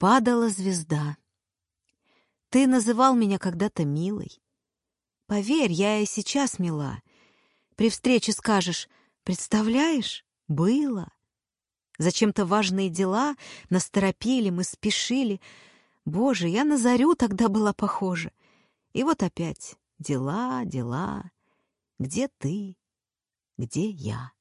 Падала звезда. Ты называл меня когда-то милой. Поверь, я и сейчас мила. При встрече скажешь, представляешь, было. Зачем-то важные дела насторопили, мы спешили. Боже, я на зарю тогда была похожа. И вот опять дела, дела. Где ты? Где я?